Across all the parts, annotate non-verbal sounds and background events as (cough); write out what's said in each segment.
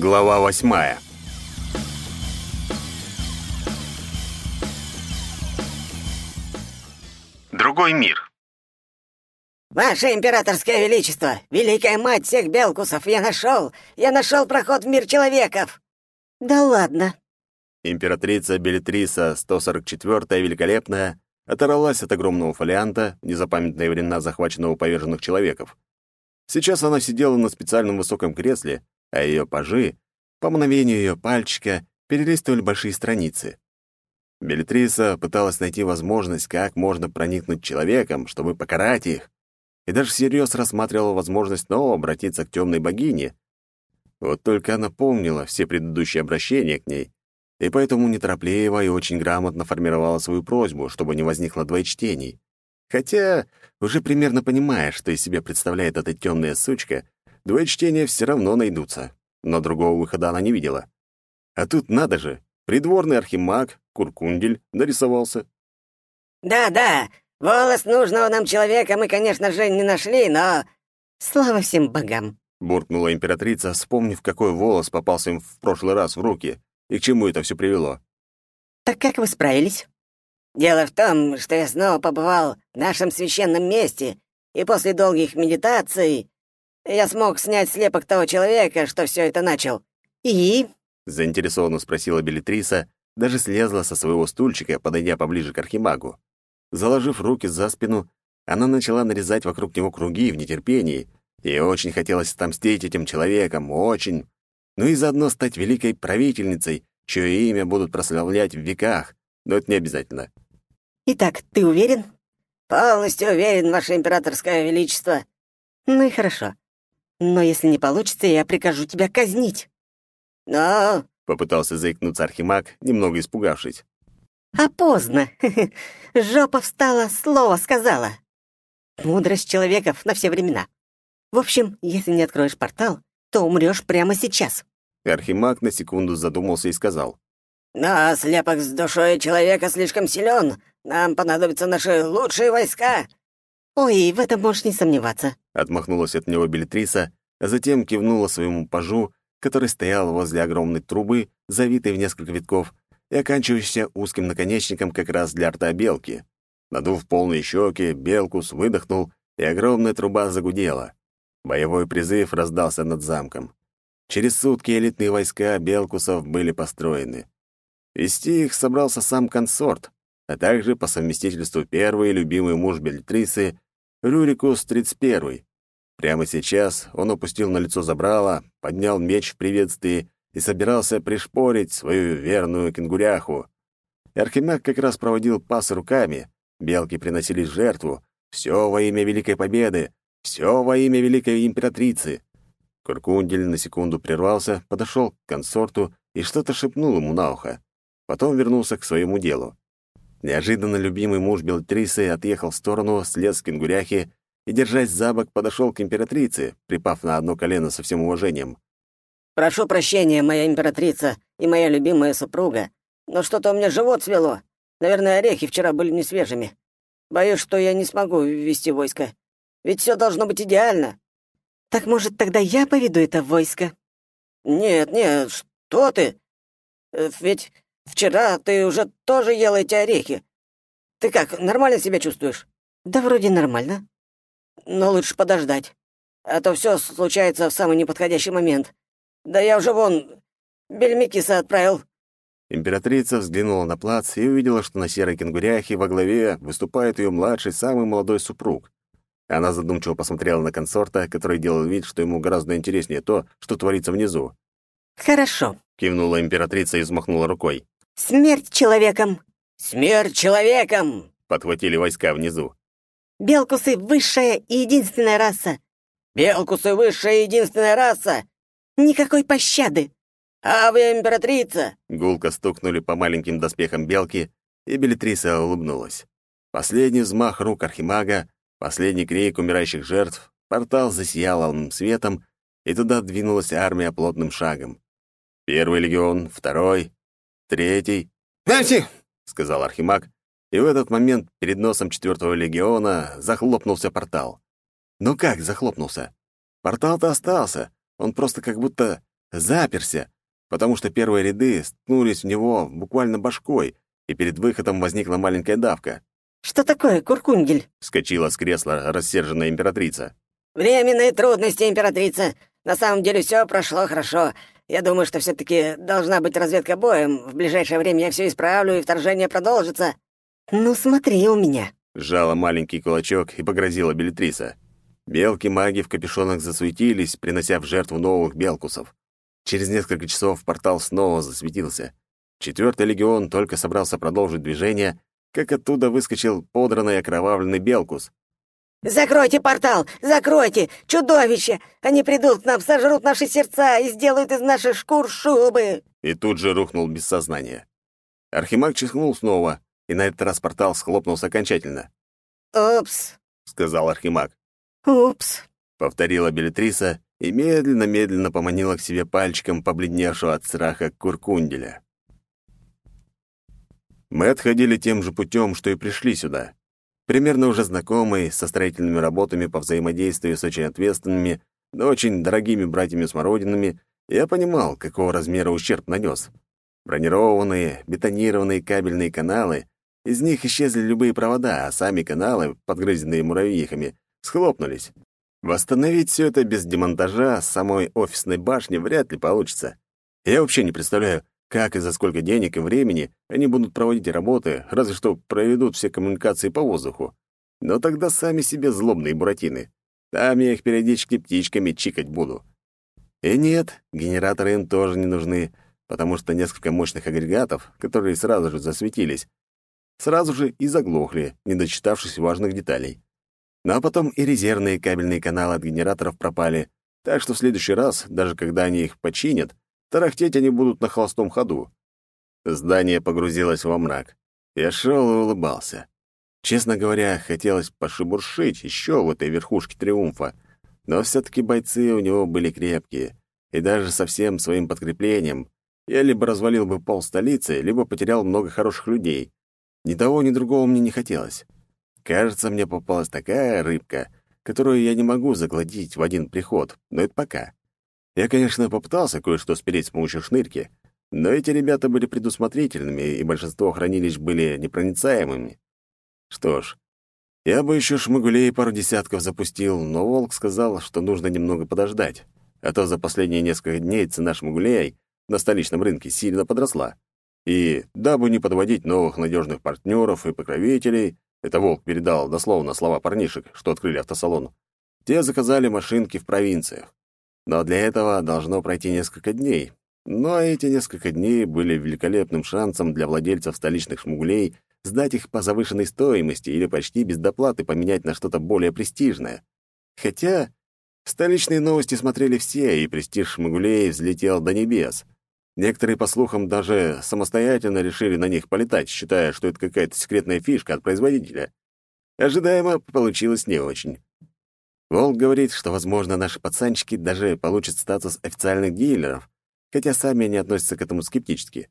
Глава восьмая. Другой мир. «Ваше императорское величество, великая мать всех белкусов, я нашел! Я нашел проход в мир человеков!» «Да ладно!» Императрица Белитриса 144-я Великолепная оторвалась от огромного фолианта, незапамятные времена захваченного поверженных человеков. Сейчас она сидела на специальном высоком кресле, а ее пажи, по мгновению ее пальчика, перелистывали большие страницы. Белитриса пыталась найти возможность, как можно проникнуть человеком, чтобы покарать их, и даже всерьез рассматривала возможность снова обратиться к темной богине. Вот только она помнила все предыдущие обращения к ней, и поэтому неторопливо и очень грамотно формировала свою просьбу, чтобы не возникло двоечтений. Хотя, уже примерно понимая, что из себя представляет эта темная сучка, двоечтения все равно найдутся, но другого выхода она не видела. А тут надо же, придворный архимаг, Куркундель, нарисовался. «Да-да, волос нужного нам человека мы, конечно же, не нашли, но...» «Слава всем богам!» — буркнула императрица, вспомнив, какой волос попался им в прошлый раз в руки и к чему это все привело. «Так как вы справились?» «Дело в том, что я снова побывал в нашем священном месте, и после долгих медитаций я смог снять слепок того человека, что все это начал. И...» — заинтересованно спросила Белитриса, даже слезла со своего стульчика, подойдя поближе к архимагу. Заложив руки за спину, она начала нарезать вокруг него круги в нетерпении. Ей очень хотелось отомстить этим человеком, очень. Ну и заодно стать великой правительницей, чье имя будут прославлять в веках. Но это не обязательно. «Итак, ты уверен?» «Полностью уверен, Ваше Императорское Величество». «Ну и хорошо. Но если не получится, я прикажу тебя казнить». «Но...» — попытался заикнуться Архимаг, немного испугавшись. «А поздно. (laughs) Жопа встала, слово сказала. Мудрость человеков на все времена. В общем, если не откроешь портал, то умрешь прямо сейчас». Архимаг на секунду задумался и сказал. «Но слепок с душой человека слишком силен. Нам понадобятся наши лучшие войска». «Ой, в этом можешь не сомневаться», — отмахнулась от него Белитриса, а затем кивнула своему пажу, который стоял возле огромной трубы, завитой в несколько витков, и оканчивающейся узким наконечником как раз для рта белки. Надув полные щеки, Белкус выдохнул, и огромная труба загудела. Боевой призыв раздался над замком. Через сутки элитные войска Белкусов были построены. Вести их собрался сам консорт, а также по совместительству первый любимый муж Бельтрисы Рюрикус 31. Прямо сейчас он опустил на лицо забрала, поднял меч в приветствии и собирался пришпорить свою верную кенгуряху. Архимаг как раз проводил пас руками, белки приносили жертву. Все во имя Великой Победы, все во имя Великой Императрицы. Куркундель на секунду прервался, подошел к консорту и что-то шепнул ему на ухо. Потом вернулся к своему делу. Неожиданно любимый муж Белтрисы отъехал в сторону, слез с кенгуряхи и, держась за бок, подошел к императрице, припав на одно колено со всем уважением. «Прошу прощения, моя императрица и моя любимая супруга, но что-то у меня живот свело. Наверное, орехи вчера были не свежими. Боюсь, что я не смогу ввести войско. Ведь все должно быть идеально». «Так, может, тогда я поведу это войско?» «Нет, нет, что ты? Э, ведь вчера ты уже тоже ела эти орехи. Ты как, нормально себя чувствуешь?» «Да вроде нормально». «Но лучше подождать. А то все случается в самый неподходящий момент. Да я уже вон Бельмикиса отправил». Императрица взглянула на плац и увидела, что на серой кенгуряхе во главе выступает ее младший, самый молодой супруг. Она задумчиво посмотрела на консорта, который делал вид, что ему гораздо интереснее то, что творится внизу. «Хорошо», — кивнула императрица и взмахнула рукой. «Смерть человеком!» «Смерть человеком!» — подхватили войска внизу. «Белкусы — высшая и единственная раса!» «Белкусы — высшая и единственная раса!» «Никакой пощады!» «А вы императрица!» Гулко стукнули по маленьким доспехам белки, и Белитриса улыбнулась. Последний взмах рук Архимага Последний крик умирающих жертв, портал засиял алым светом, и туда двинулась армия плотным шагом. Первый легион, второй, третий. «Дайте!» — сказал Архимаг, и в этот момент перед носом четвертого легиона захлопнулся портал. Ну как захлопнулся? Портал-то остался, он просто как будто заперся, потому что первые ряды стнулись в него буквально башкой, и перед выходом возникла маленькая давка. «Что такое, Куркунгель?» — вскочила с кресла рассерженная императрица. «Временные трудности, императрица. На самом деле все прошло хорошо. Я думаю, что все таки должна быть разведка боем. В ближайшее время я все исправлю, и вторжение продолжится». «Ну, смотри у меня», — сжала маленький кулачок и погрозила Белитриса. Белки маги в капюшонах засуетились, принося в жертву новых белкусов. Через несколько часов портал снова засветился. Четвертый легион только собрался продолжить движение, как оттуда выскочил подранный окровавленный Белкус. «Закройте портал! Закройте! Чудовище! Они придут к нам, сожрут наши сердца и сделают из наших шкур шубы!» И тут же рухнул без сознания. Архимаг чихнул снова, и на этот раз портал схлопнулся окончательно. «Упс», — сказал Архимаг. «Упс», — повторила Белитриса и медленно-медленно поманила к себе пальчиком побледневшего от страха Куркунделя. Мы отходили тем же путем, что и пришли сюда. Примерно уже знакомый, со строительными работами по взаимодействию с очень ответственными, но очень дорогими братьями-смородинами, я понимал, какого размера ущерб нанес. Бронированные, бетонированные кабельные каналы, из них исчезли любые провода, а сами каналы, подгрызенные муравьихами, схлопнулись. Восстановить все это без демонтажа самой офисной башни вряд ли получится. Я вообще не представляю, как и за сколько денег и времени они будут проводить работы, разве что проведут все коммуникации по воздуху. Но тогда сами себе злобные буратины. Там я их периодически птичками чикать буду. И нет, генераторы им тоже не нужны, потому что несколько мощных агрегатов, которые сразу же засветились, сразу же и заглохли, не дочитавшись важных деталей. Ну а потом и резервные кабельные каналы от генераторов пропали, так что в следующий раз, даже когда они их починят, Тарахтеть они будут на холостом ходу. Здание погрузилось во мрак. Я шел и улыбался. Честно говоря, хотелось пошебуршить еще в этой верхушке триумфа, но все-таки бойцы у него были крепкие, и даже со всем своим подкреплением я либо развалил бы пол столицы, либо потерял много хороших людей. Ни того, ни другого мне не хотелось. Кажется, мне попалась такая рыбка, которую я не могу заглотить в один приход, но это пока. Я, конечно, попытался кое-что спереть с помощью шнырки, но эти ребята были предусмотрительными, и большинство хранилищ были непроницаемыми. Что ж, я бы еще шмыгулей пару десятков запустил, но Волк сказал, что нужно немного подождать, а то за последние несколько дней цена шмыгулей на столичном рынке сильно подросла. И, дабы не подводить новых надежных партнеров и покровителей, это Волк передал дословно слова парнишек, что открыли автосалон, те заказали машинки в провинциях. Но для этого должно пройти несколько дней. Но эти несколько дней были великолепным шансом для владельцев столичных шмуглей сдать их по завышенной стоимости или почти без доплаты поменять на что-то более престижное. Хотя столичные новости смотрели все, и престиж шмуглей взлетел до небес. Некоторые, по слухам, даже самостоятельно решили на них полетать, считая, что это какая-то секретная фишка от производителя. Ожидаемо получилось не очень. Волк говорит, что, возможно, наши пацанчики даже получат статус официальных дилеров, хотя сами они относятся к этому скептически.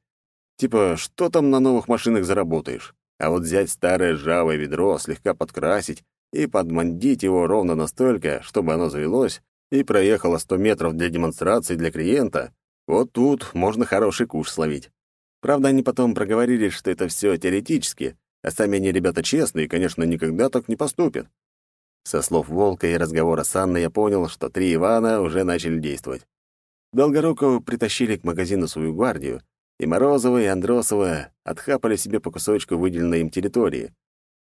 Типа, что там на новых машинах заработаешь? А вот взять старое ржавое ведро, слегка подкрасить и подмандить его ровно настолько, чтобы оно завелось и проехало 100 метров для демонстрации для клиента, вот тут можно хороший куш словить. Правда, они потом проговорили, что это все теоретически, а сами они ребята честные и, конечно, никогда так не поступят. Со слов Волка и разговора с Анной я понял, что три Ивана уже начали действовать. Долгорукову притащили к магазину свою гвардию, и Морозова и Андросова отхапали себе по кусочку выделенной им территории.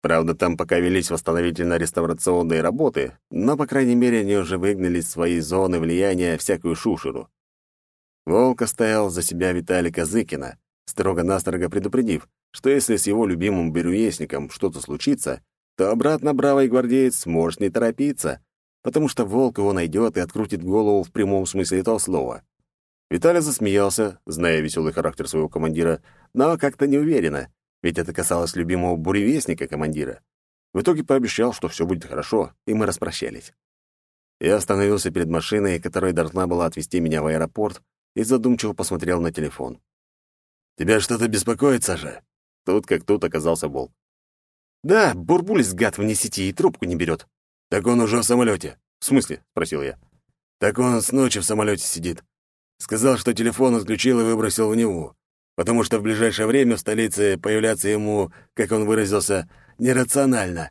Правда, там пока велись восстановительно-реставрационные работы, но, по крайней мере, они уже выгнали из своей зоны влияния всякую шушеру. Волк оставил за себя Виталика Зыкина, строго-настрого предупредив, что если с его любимым бирюесником что-то случится, то обратно бравый гвардеец может не торопиться, потому что волк его найдет и открутит голову в прямом смысле этого слова. Виталий засмеялся, зная веселый характер своего командира, но как-то неуверенно, ведь это касалось любимого буревестника командира. В итоге пообещал, что все будет хорошо, и мы распрощались. Я остановился перед машиной, которая должна была отвезти меня в аэропорт, и задумчиво посмотрел на телефон. «Тебя что-то беспокоит, Саша?» Тут как тут оказался волк. «Да, бурбулис, гад, вне сети и трубку не берет». «Так он уже в самолете. «В смысле?» — спросил я. «Так он с ночи в самолете сидит. Сказал, что телефон отключил и выбросил в Неву, потому что в ближайшее время в столице появляться ему, как он выразился, нерационально.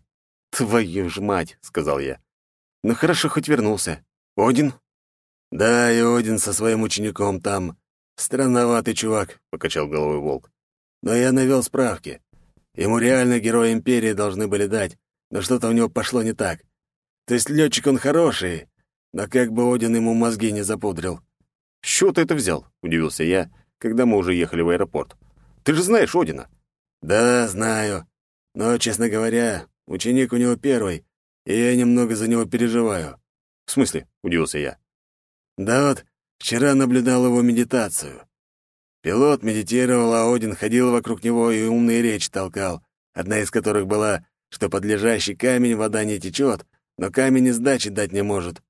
«Твою ж мать!» — сказал я. «Ну хорошо, хоть вернулся. Один?» «Да, и Один со своим учеником там. Странноватый чувак», — покачал головой волк. «Но я навел справки. Ему реально герои Империи должны были дать, но что-то у него пошло не так. То есть летчик он хороший, но как бы Один ему мозги не запудрил». «С чего ты это взял?» — удивился я, когда мы уже ехали в аэропорт. «Ты же знаешь Одина». «Да, знаю. Но, честно говоря, ученик у него первый, и я немного за него переживаю». «В смысле?» — удивился я. «Да вот, вчера наблюдал его медитацию. Пилот медитировал, а Один ходил вокруг него и умные речи толкал, одна из которых была, что под лежащий камень вода не течет, но камень и сдачи дать не может.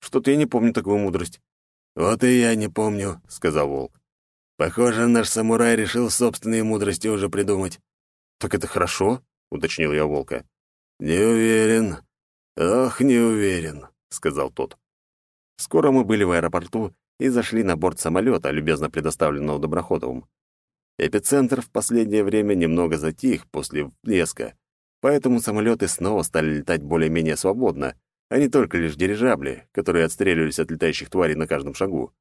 Что-то я не помню такую мудрость. «Вот и я не помню», — сказал Волк. «Похоже, наш самурай решил собственные мудрости уже придумать». «Так это хорошо?» — уточнил я Волка. «Не уверен. Ох, не уверен», — сказал тот. Скоро мы были в аэропорту и зашли на борт самолета, любезно предоставленного Доброходовым. Эпицентр в последнее время немного затих после блеска, поэтому самолеты снова стали летать более-менее свободно, а не только лишь дирижабли, которые отстреливались от летающих тварей на каждом шагу.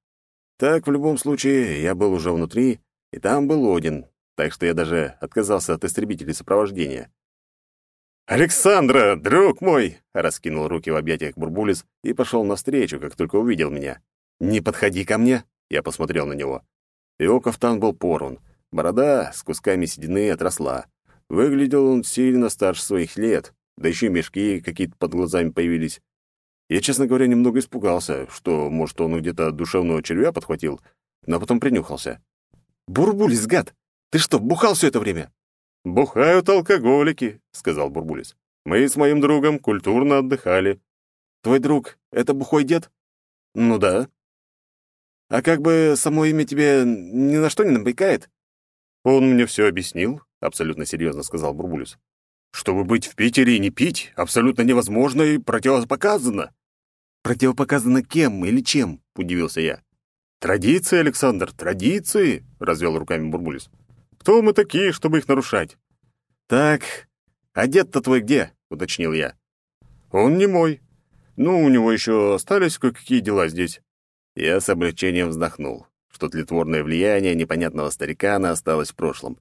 Так, в любом случае, я был уже внутри, и там был Один, так что я даже отказался от истребителей сопровождения. «Александра, друг мой!» — раскинул руки в объятиях Бурбулис и пошел навстречу, как только увидел меня. «Не подходи ко мне!» — я посмотрел на него. Его кафтан был порван, борода с кусками седины отросла. Выглядел он сильно старше своих лет, да еще и мешки какие-то под глазами появились. Я, честно говоря, немного испугался, что, может, он где-то душевного червя подхватил, но потом принюхался. «Бурбулис, гад! Ты что, бухал все это время?» «Бухают алкоголики», — сказал Бурбулис. «Мы с моим другом культурно отдыхали». «Твой друг — это бухой дед?» «Ну да». «А как бы само имя тебе ни на что не намекает?» «Он мне все объяснил», — абсолютно серьезно сказал Бурбулис. Чтобы быть в Питере и не пить, абсолютно невозможно и противопоказано. Противопоказано кем или чем? удивился я. Традиции, Александр, традиции, развел руками Бурбулис. Кто мы такие, чтобы их нарушать? Так, а дед-то твой где? уточнил я. Он не мой. Ну, у него еще остались кое-какие дела здесь. Я с облегчением вздохнул, что тлетворное влияние непонятного старикана осталось в прошлом.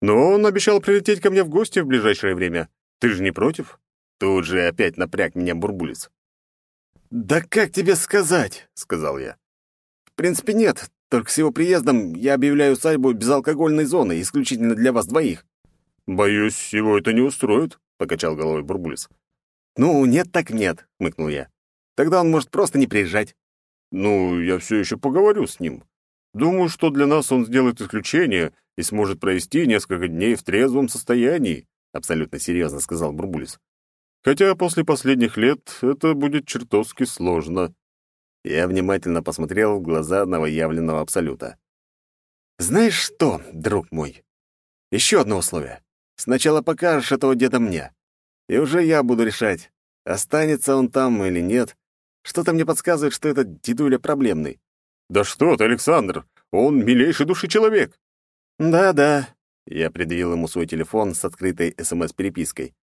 Но он обещал прилететь ко мне в гости в ближайшее время. Ты же не против? Тут же опять напряг меня бурбулис. «Да как тебе сказать?» — сказал я. «В принципе, нет. Только с его приездом я объявляю усадьбу безалкогольной зоной, исключительно для вас двоих». «Боюсь, его это не устроит», — покачал головой Бурбулис. «Ну, нет так нет», — хмыкнул я. «Тогда он может просто не приезжать». «Ну, я все еще поговорю с ним. Думаю, что для нас он сделает исключение и сможет провести несколько дней в трезвом состоянии», — абсолютно серьезно сказал Бурбулис. «Хотя после последних лет это будет чертовски сложно». Я внимательно посмотрел в глаза новоявленного Абсолюта. «Знаешь что, друг мой? Еще одно условие. Сначала покажешь этого деда мне, и уже я буду решать, останется он там или нет. Что-то мне подсказывает, что этот дедуля проблемный». «Да что ты, Александр, он милейший души человек. «Да-да», — я предъявил ему свой телефон с открытой СМС-перепиской.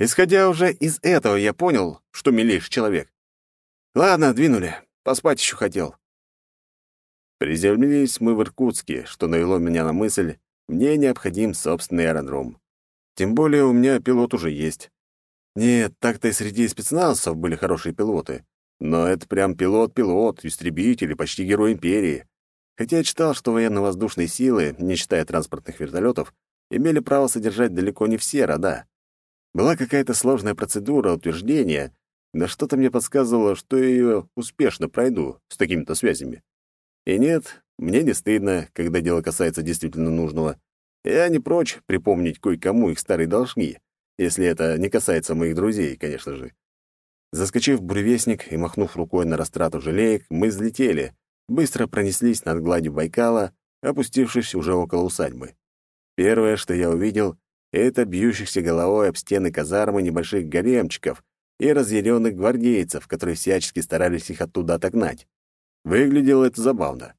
«Исходя уже из этого, я понял, что милейший человек. Ладно, двинули. Поспать еще хотел». Приземлились мы в Иркутске, что навело меня на мысль, мне необходим собственный аэродром. Тем более у меня пилот уже есть. Нет, так-то и среди спецназовцев были хорошие пилоты. Но это прям пилот-пилот, истребитель и почти герой империи. Хотя я читал, что военно-воздушные силы, не считая транспортных вертолетов, имели право содержать далеко не все рода. Была какая-то сложная процедура утверждения, но что-то мне подсказывало, что я ее успешно пройду с такими-то связями. И нет, мне не стыдно, когда дело касается действительно нужного. Я не прочь припомнить кое-кому их старые должки, если это не касается моих друзей, конечно же. Заскочив в буревестник и махнув рукой на растрату жалеек, мы взлетели, быстро пронеслись над гладью Байкала, опустившись уже около усадьбы. Первое, что я увидел, это бьющихся головой об стены казармы небольших гаремчиков и разъяренных гвардейцев, которые всячески старались их оттуда отогнать. Выглядело это забавно.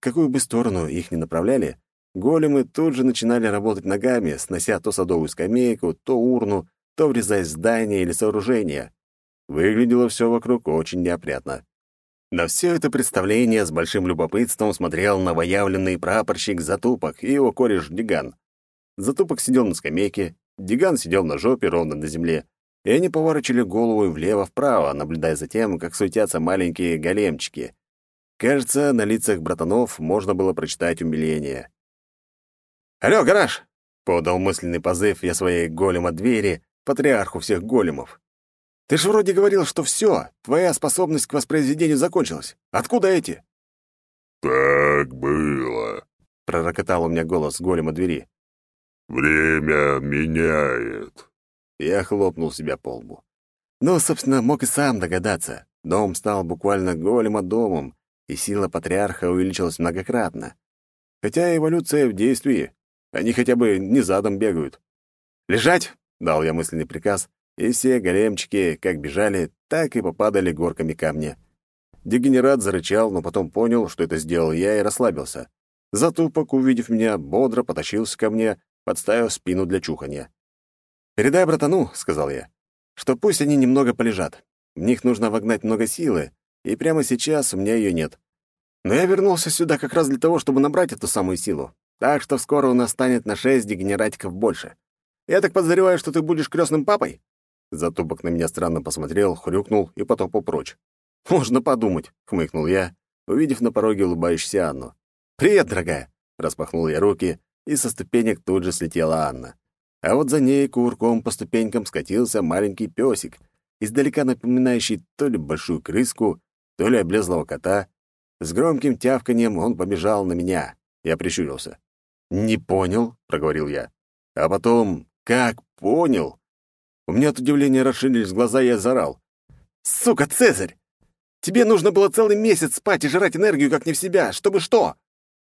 Какую бы сторону их ни направляли, големы тут же начинали работать ногами, снося то садовую скамейку, то урну, то врезаясь в здание или сооружение. Выглядело все вокруг очень неопрятно. На все это представление с большим любопытством смотрел новоявленный прапорщик Затупок и его кореш Диган. Затупок сидел на скамейке, Диган сидел на жопе ровно на земле, и они поворачивали голову влево-вправо, наблюдая за тем, как суетятся маленькие големчики. Кажется, на лицах братанов можно было прочитать умиление. «Алло, гараж!» — подал мысленный позыв я своей голема-двери, патриарху всех големов. «Ты ж вроде говорил, что все, твоя способность к воспроизведению закончилась. Откуда эти?» «Так было», — пророкотал у меня голос голема двери. «Время меняет». Я хлопнул себя по лбу. Ну, собственно, мог и сам догадаться. Дом стал буквально голема-домом, и сила патриарха увеличилась многократно. Хотя эволюция в действии. Они хотя бы не задом бегают. «Лежать!» — дал я мысленный приказ, и все големчики как бежали, так и попадали горками камня. Дегенерат зарычал, но потом понял, что это сделал я, и расслабился. Затупок, увидев меня, бодро потащился ко мне, подставив спину для чуханья. «Передай братану», — сказал я, — «что пусть они немного полежат. В них нужно вогнать много силы, и прямо сейчас у меня ее нет. Но я вернулся сюда как раз для того, чтобы набрать эту самую силу. Так что скоро у нас станет на шесть дегенератиков больше. Я так подозреваю, что ты будешь крестным папой?» Затупок на меня странно посмотрел, хрюкнул и потопал прочь. «Можно подумать», — хмыкнул я, увидев на пороге улыбающуюся Анну. «Привет, дорогая!» — распахнул я руки, и со ступенек тут же слетела Анна. А вот за ней курком по ступенькам скатился маленький песик, издалека напоминающий то ли большую крыску, то ли облезлого кота. С громким тявканьем он побежал на меня. Я прищурился. «Не понял», — проговорил я. А потом, как понял? У меня от удивления расширились глаза, и я заорал. «Сука, Цезарь! Тебе нужно было целый месяц спать и жрать энергию, как не в себя. Чтобы что?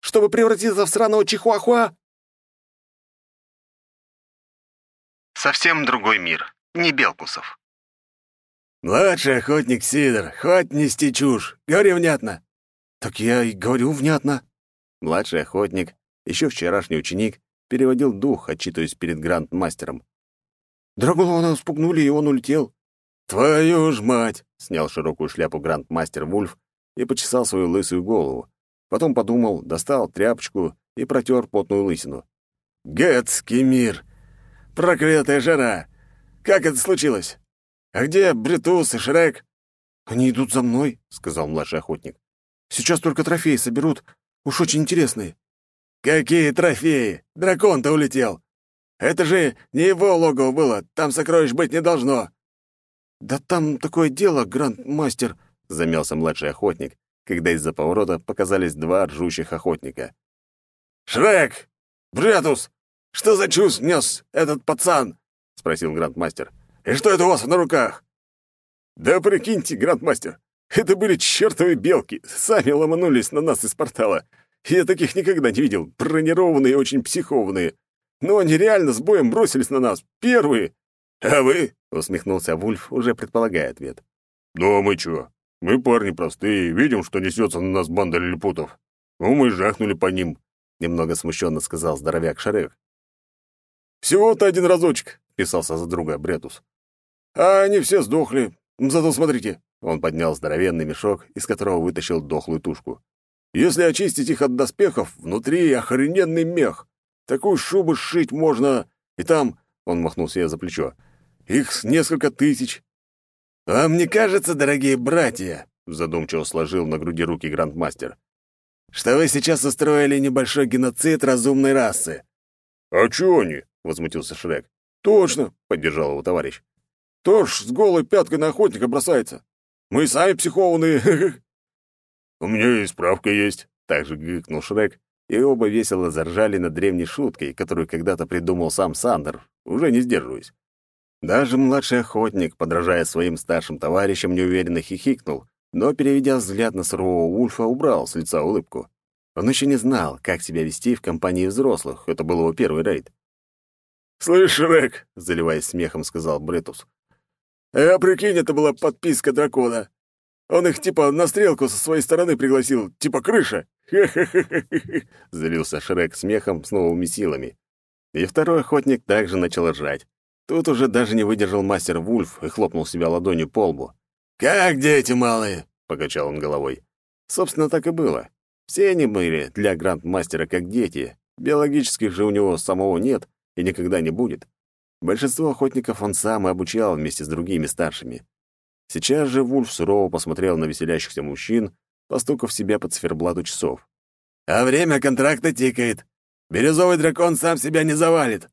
Чтобы превратиться в сраного чихуахуа?» Совсем другой мир, не Белкусов. «Младший охотник Сидор, хватит нести чушь. Говори внятно». «Так я и говорю внятно». Младший охотник, еще вчерашний ученик, переводил дух, отчитываясь перед гранд-мастером. Драгулона спугнули, и он улетел. «Твою ж мать!» — снял широкую шляпу гранд-мастер Вульф и почесал свою лысую голову. Потом подумал, достал тряпочку и протер потную лысину. «Гэтский мир! Проклятая жара! Как это случилось? А где Бритус и Шрек?» «Они идут за мной», — сказал младший охотник. «Сейчас только трофеи соберут. Уж очень интересные». «Какие трофеи? Дракон-то улетел! Это же не его логово было, там сокровищ быть не должно!» «Да там такое дело, гранд-мастер», — замялся младший охотник, когда из-за поворота показались два ржущих охотника. «Шрек! Бретус! Что за чушь нес этот пацан?» — спросил грандмастер. «И что это у вас на руках?» «Да прикиньте, грандмастер, это были чертовы белки, сами ломанулись на нас из портала. Я таких никогда не видел, бронированные и очень психованные. Но они реально с боем бросились на нас, первые. А вы?» — усмехнулся Вульф, уже предполагая ответ. «Ну, а мы чё? Мы парни простые, видим, что несется на нас банда лилипутов. Ну, мы жахнули по ним», — немного смущенно сказал здоровяк Шарек. «Всего-то один разочек», — писался за друга Бретус. «А они все сдохли. Зато смотрите». Он поднял здоровенный мешок, из которого вытащил дохлую тушку. «Если очистить их от доспехов, внутри охрененный мех. Такую шубу сшить можно, и там...» — он махнул себе за плечо. «Их несколько тысяч». «А мне кажется, дорогие братья», — задумчиво сложил на груди руки грандмастер, «что вы сейчас устроили небольшой геноцид разумной расы». «А чё они?» — возмутился Шрек. «Точно», — поддержал его товарищ. «Кто ж с голой пяткой на охотника бросается? Мы сами психованные». (laughs) «У меня и справка есть», — также гыкнул Шрек, и оба весело заржали над древней шуткой, которую когда-то придумал сам Сандер, уже не сдерживаясь. Даже младший охотник, подражая своим старшим товарищам, неуверенно хихикнул, но, переведя взгляд на сурового Ульфа, убрал с лица улыбку. Он еще не знал, как себя вести в компании взрослых, это был его первый рейд. «Слышь, Рек», — заливаясь смехом, сказал Бретус, «а прикинь, это была подписка дракона. Он их типа на стрелку со своей стороны пригласил, типа крыша. (laughs) Хе-хе-хе-хе!» Залился Шрек смехом с новыми силами. И второй охотник также начал ржать. Тут уже даже не выдержал мастер Вульф и хлопнул себя ладонью по лбу. «Как дети малые!» — покачал он головой. Собственно, так и было. Все они были для гранд-мастера как дети. Биологических же у него самого нет и никогда не будет. Большинство охотников он сам и обучал вместе с другими старшими. Сейчас же Вульф сурово посмотрел на веселящихся мужчин, постукав себя по циферблату часов. «А время контракта тикает. Бирюзовый дракон сам себя не завалит.